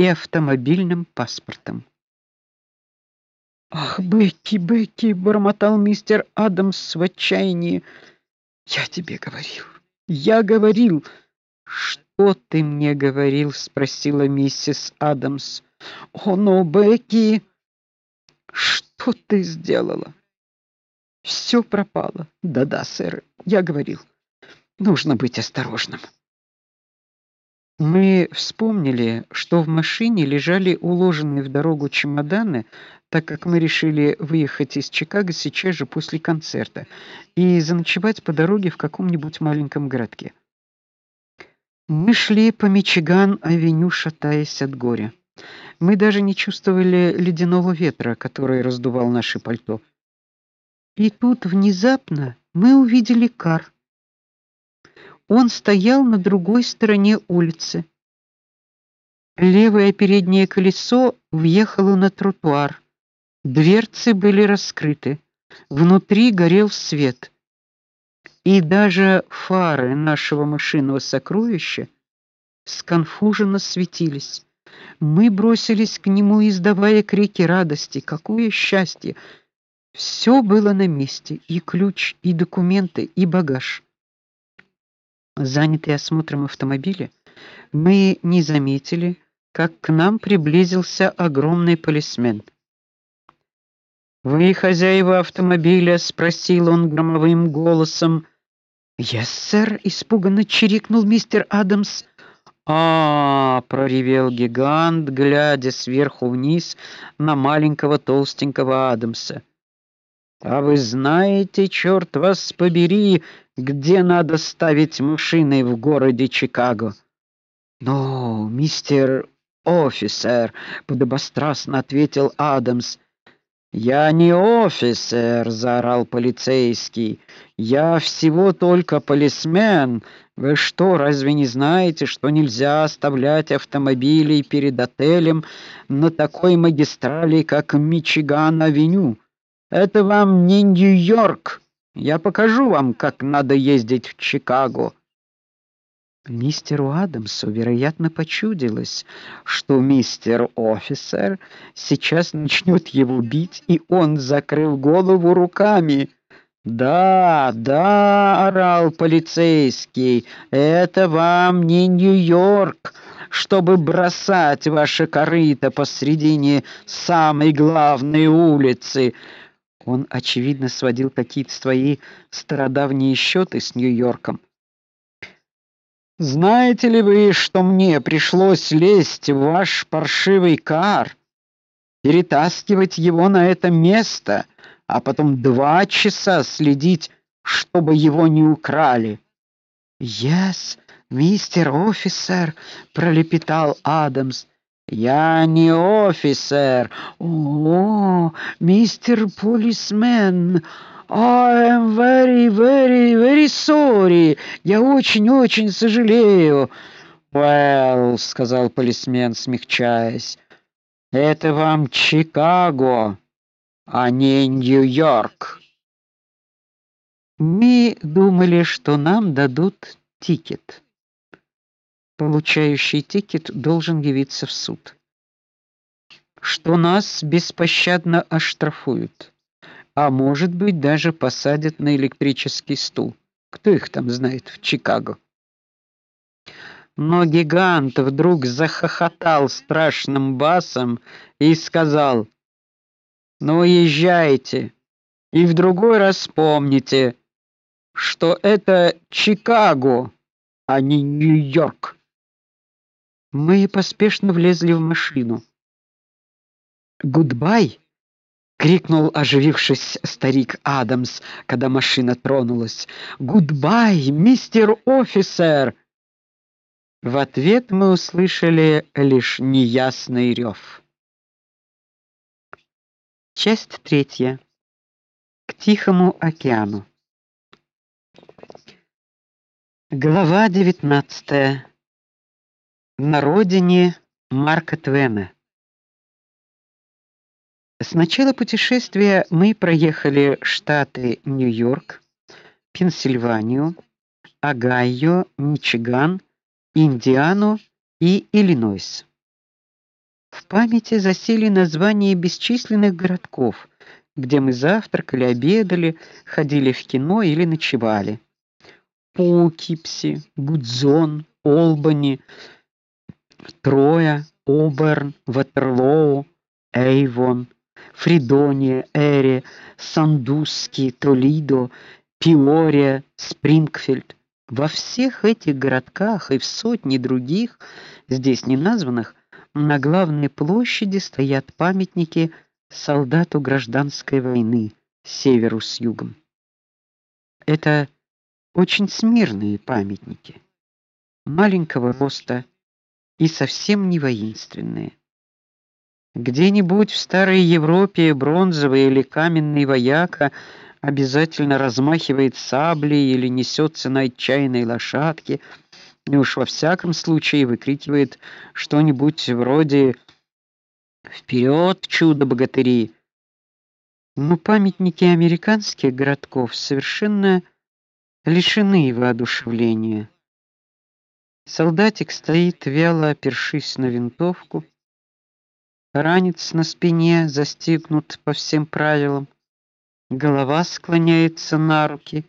и автомобильным паспортом. Ах, Бекки, Бекки, бормотал мистер Адамс в отчаянии. Я тебе говорил. Я говорил. Что ты мне говорил? спросила миссис Адамс. О, но Бекки, что ты сделала? Все пропало. Да-да, сэр. Я говорил. Нужно быть осторожным. Мы вспомнили, что в машине лежали уложенные в дорогу чемоданы, так как мы решили выехать из Чикаго сейчас же после концерта и заночевать по дороге в каком-нибудь маленьком городке. Мы шли по Мичиган-авеню, шатаясь от горя. Мы даже не чувствовали ледяного ветра, который раздувал наши пальто. И тут внезапно мы увидели кар он стоял на другой стороне улицы. Левое переднее колесо въехало на тротуар. Дверцы были раскрыты. Внутри горел свет. И даже фары нашего машинного сокровища сконфуженно светились. Мы бросились к нему, издавая крики радости. Какое счастье! Все было на месте: и ключ, и документы, и багаж. Занятые осмотром автомобиля, мы не заметили, как к нам приблизился огромный полисмен. "Вы хозяева автомобиля?" спросил он громовым голосом. "Я, сэр", испуганно чирикнул мистер Адамс. А, -а, -а проревел гигант, глядя сверху вниз на маленького толстенького Адамса. А вы знаете, черт вас побери, где надо ставить машины в городе Чикаго? "Но, мистер офицер", подобострастно ответил Адамс. "Я не офицер", заорал полицейский. "Я всего только полисмен. Вы что, разве не знаете, что нельзя оставлять автомобили перед отелем на такой магистрали, как Мичиган-авеню?" Это вам не Нью-Йорк. Я покажу вам, как надо ездить в Чикаго. Мистеру Адамсу, вероятно, почудилось, что мистер офицер сейчас начнет его бить, и он закрыл голову руками. Да, да, орал полицейский. Это вам не Нью-Йорк, чтобы бросать ваше корыто посредине самой главной улицы. Он очевидно сводил какие-то свои стародавние счеты с Нью-Йорком. Знаете ли вы, что мне пришлось лезть в ваш паршивый кар, перетаскивать его на это место, а потом два часа следить, чтобы его не украли? Yes, мистер офицер, пролепетал Адамс. Я не офицер. О, мистер полисмен. I am very, very, very sorry. Я очень-очень сожалею. Well, сказал полисмен, смягчаясь. Это вам Чикаго, а не Нью-Йорк. Мы думали, что нам дадут ticket получающий ticket должен явиться в суд. Что нас беспощадно оштрафуют, а может быть, даже посадят на электрический стул. Кто их там знает в Чикаго? Но гигант вдруг захохотал страшным басом и сказал: "Ну езжайте, и в другой раз помните, что это Чикаго, а не Нью-Йорк". Мы поспешно влезли в машину. "Goodbye!" крикнул, оживившись старик Адамс, когда машина тронулась. "Goodbye, mister officer!" В ответ мы услышали лишь неясный рев. Часть третья. К Тихому океану. Глава девятнадцатая на родине Марка Твена. С начала путешествия мы проехали штаты Нью-Йорк, Пенсильванию, Огайо, Мичиган, Индиану и Иллинойс. памяти засели названия бесчисленных городков, где мы завтракали, обедали, ходили в кино или ночевали. Поукипси, Будзон, Олбани, Троя, Оберн, Ватерлоу, Эйвон, Фридония, Эри, Сандусски, Толидо, Пиория, Спрингфилд. Во всех этих городках и в сотне других, здесь не названных, на главной площади стоят памятники солдату гражданской войны северу с югом. Это очень смирные памятники, маленького роста и совсем не воинственные. Где-нибудь в старой Европе бронзовый или каменный вояка обязательно размахивает саблей или несется на отчаянной лошадке, и уж во всяком случае выкрикивает что-нибудь вроде «Вперед, чудо-богатыри!». Но памятники американских городков совершенно лишены воодушевления. Солдатик стоит вяло опершись на винтовку, ранец на спине застегнут по всем правилам, голова склоняется на руки,